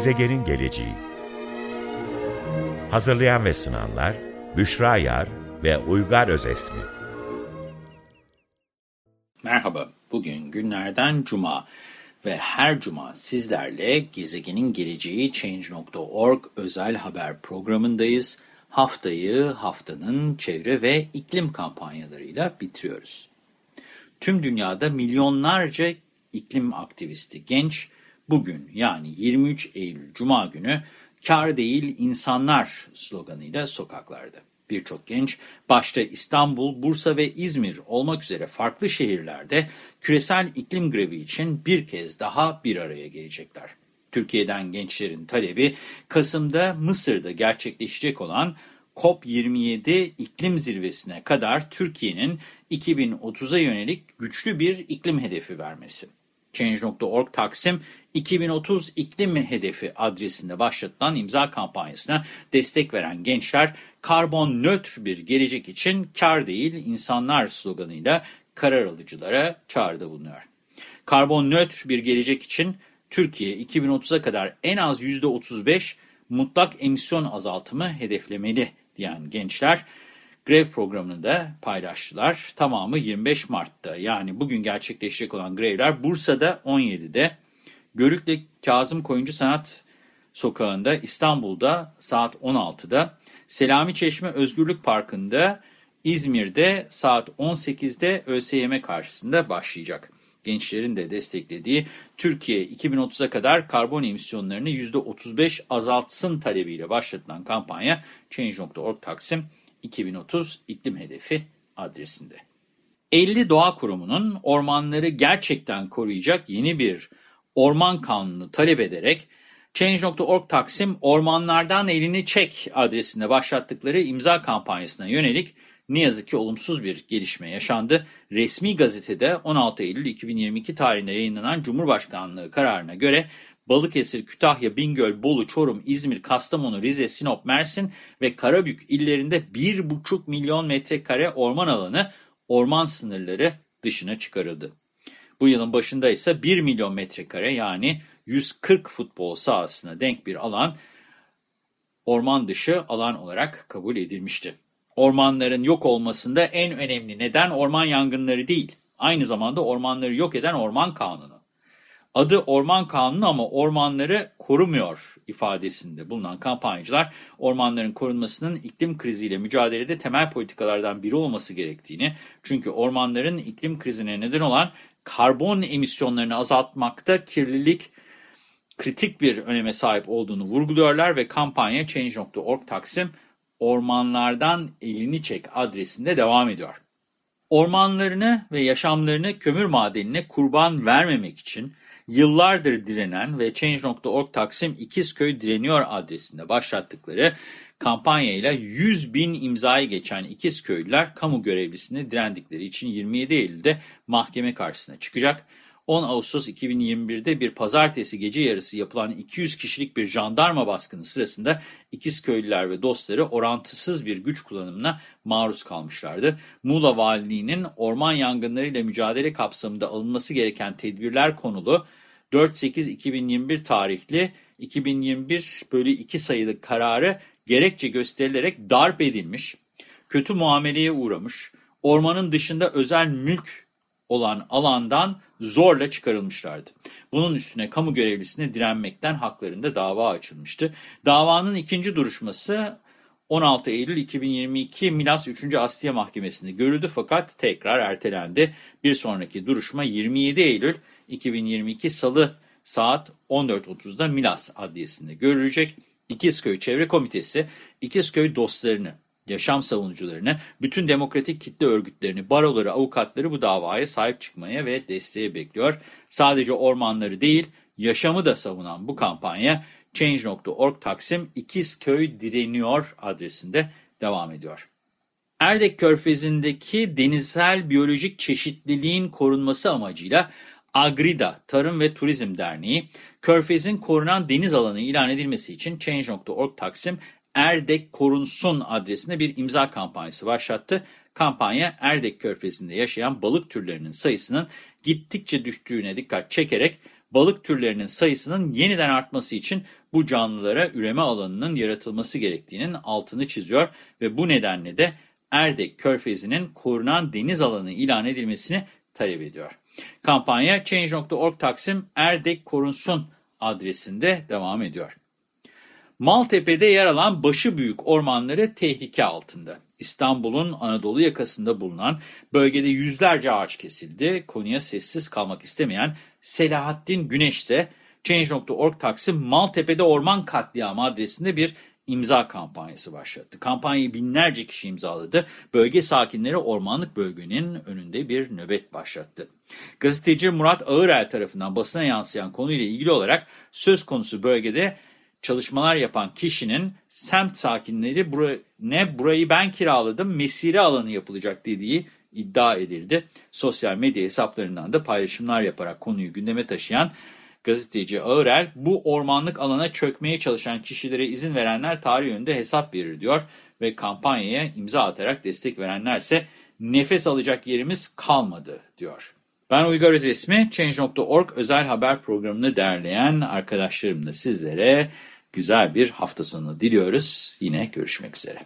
Gezegenin geleceği Hazırlayan ve sunanlar Büşra Yar ve Uygar Özesmi Merhaba, bugün günlerden cuma ve her cuma sizlerle Gezegenin Geleceği Change.org özel haber programındayız. Haftayı haftanın çevre ve iklim kampanyalarıyla bitiriyoruz. Tüm dünyada milyonlarca iklim aktivisti genç bugün yani 23 Eylül Cuma günü kar değil insanlar sloganıyla sokaklarda. Birçok genç başta İstanbul, Bursa ve İzmir olmak üzere farklı şehirlerde küresel iklim grevi için bir kez daha bir araya gelecekler. Türkiye'den gençlerin talebi Kasım'da Mısır'da gerçekleşecek olan COP27 iklim zirvesine kadar Türkiye'nin 2030'a yönelik güçlü bir iklim hedefi vermesi. Change.org Taksim 2030 iklim hedefi adresinde başlatılan imza kampanyasına destek veren gençler karbon nötr bir gelecek için kar değil insanlar sloganıyla karar alıcılara çağrıda bulunuyor. Karbon nötr bir gelecek için Türkiye 2030'a kadar en az %35 mutlak emisyon azaltımı hedeflemeli diyen gençler grev programını da paylaştılar. Tamamı 25 Mart'ta yani bugün gerçekleşecek olan grevler Bursa'da 17'de, Görükle Kazım Koyuncu Sanat Sokağı'nda İstanbul'da saat 16'da, Selami Çeşme Özgürlük Parkı'nda İzmir'de saat 18'de ÖSYM karşısında başlayacak. Gençlerin de desteklediği Türkiye 2030'a kadar karbon emisyonlarını %35 azaltsın talebiyle başlatılan kampanya Change.org Taksim 2030 iklim hedefi adresinde. 50 Doğa Kurumu'nun ormanları gerçekten koruyacak yeni bir orman kanunu talep ederek Change.org Taksim ormanlardan elini çek adresinde başlattıkları imza kampanyasına yönelik ne yazık ki olumsuz bir gelişme yaşandı. Resmi gazetede 16 Eylül 2022 tarihinde yayınlanan Cumhurbaşkanlığı kararına göre Balıkesir, Kütahya, Bingöl, Bolu, Çorum, İzmir, Kastamonu, Rize, Sinop, Mersin ve Karabük illerinde 1,5 milyon metrekare orman alanı orman sınırları dışına çıkarıldı. Bu yılın başında ise 1 milyon metrekare yani 140 futbol sahasına denk bir alan orman dışı alan olarak kabul edilmişti. Ormanların yok olmasında en önemli neden orman yangınları değil, aynı zamanda ormanları yok eden orman kanunu. Adı orman kanunu ama ormanları korumuyor ifadesinde bulunan kampanyacılar ormanların korunmasının iklim kriziyle mücadelede temel politikalardan biri olması gerektiğini, çünkü ormanların iklim krizine neden olan karbon emisyonlarını azaltmakta kirlilik kritik bir öneme sahip olduğunu vurguluyorlar ve kampanya Change.org Taksim ormanlardan elini çek adresinde devam ediyor. Ormanlarını ve yaşamlarını kömür madenine kurban vermemek için yıllardır direnen ve Change.org Taksim İkizköy Direniyor adresinde başlattıkları kampanyayla 100 bin imzayı geçen İkizköylüler kamu görevlisine direndikleri için 27 Eylül'de mahkeme karşısına çıkacak. 10 Ağustos 2021'de bir pazartesi gece yarısı yapılan 200 kişilik bir jandarma baskını sırasında İkizköylüler ve dostları orantısız bir güç kullanımına maruz kalmışlardı. Muğla Valiliği'nin orman yangınlarıyla mücadele kapsamında alınması gereken tedbirler konulu 4-8-2021 tarihli 2021 bölü 2 sayılı kararı gerekçe gösterilerek darp edilmiş, kötü muameleye uğramış, ormanın dışında özel mülk olan alandan zorla çıkarılmışlardı. Bunun üstüne kamu görevlisine direnmekten haklarında dava açılmıştı. Davanın ikinci duruşması 16 Eylül 2022 Milas 3. Asliye Mahkemesi'nde görüldü fakat tekrar ertelendi. Bir sonraki duruşma 27 Eylül 2022 Salı saat 14.30'da Milas Adliyesi'nde görülecek. İkizköy Çevre Komitesi, İkizköy dostlarını, yaşam savunucularını, bütün demokratik kitle örgütlerini, baroları, avukatları bu davaya sahip çıkmaya ve desteğe bekliyor. Sadece ormanları değil, yaşamı da savunan bu kampanya Change.org Taksim İkizköy Direniyor adresinde devam ediyor. Erdek Körfezi'ndeki denizsel biyolojik çeşitliliğin korunması amacıyla Agrida Tarım ve Turizm Derneği, Körfez'in korunan deniz alanı ilan edilmesi için Change.org Taksim Erdek Korunsun adresinde bir imza kampanyası başlattı. Kampanya Erdek Körfezi'nde yaşayan balık türlerinin sayısının gittikçe düştüğüne dikkat çekerek balık türlerinin sayısının yeniden artması için bu canlılara üreme alanının yaratılması gerektiğinin altını çiziyor ve bu nedenle de Erdek Körfezi'nin korunan deniz alanı ilan edilmesini talep ediyor. Kampanya Change.org Taksim Erdek Korunsun adresinde devam ediyor. Maltepe'de yer alan başı büyük ormanları tehlike altında. İstanbul'un Anadolu yakasında bulunan bölgede yüzlerce ağaç kesildi. Konuya sessiz kalmak istemeyen Selahattin Güneş ise Change.org Taksim Maltepe'de orman katliamı adresinde bir imza kampanyası başlattı. Kampanyayı binlerce kişi imzaladı. Bölge sakinleri ormanlık bölgenin önünde bir nöbet başlattı. Gazeteci Murat Ağırel tarafından basına yansıyan konuyla ilgili olarak söz konusu bölgede çalışmalar yapan kişinin semt sakinleri bura, ne burayı ben kiraladım mesire alanı yapılacak dediği iddia edildi. Sosyal medya hesaplarından da paylaşımlar yaparak konuyu gündeme taşıyan gazeteci Ağırel bu ormanlık alana çökmeye çalışan kişilere izin verenler tarih yönünde hesap verir diyor ve kampanyaya imza atarak destek verenlerse nefes alacak yerimiz kalmadı diyor. Ben Uygar Özesmi, Change.org özel haber programını derleyen arkadaşlarımla sizlere güzel bir hafta sonu diliyoruz. Yine görüşmek üzere.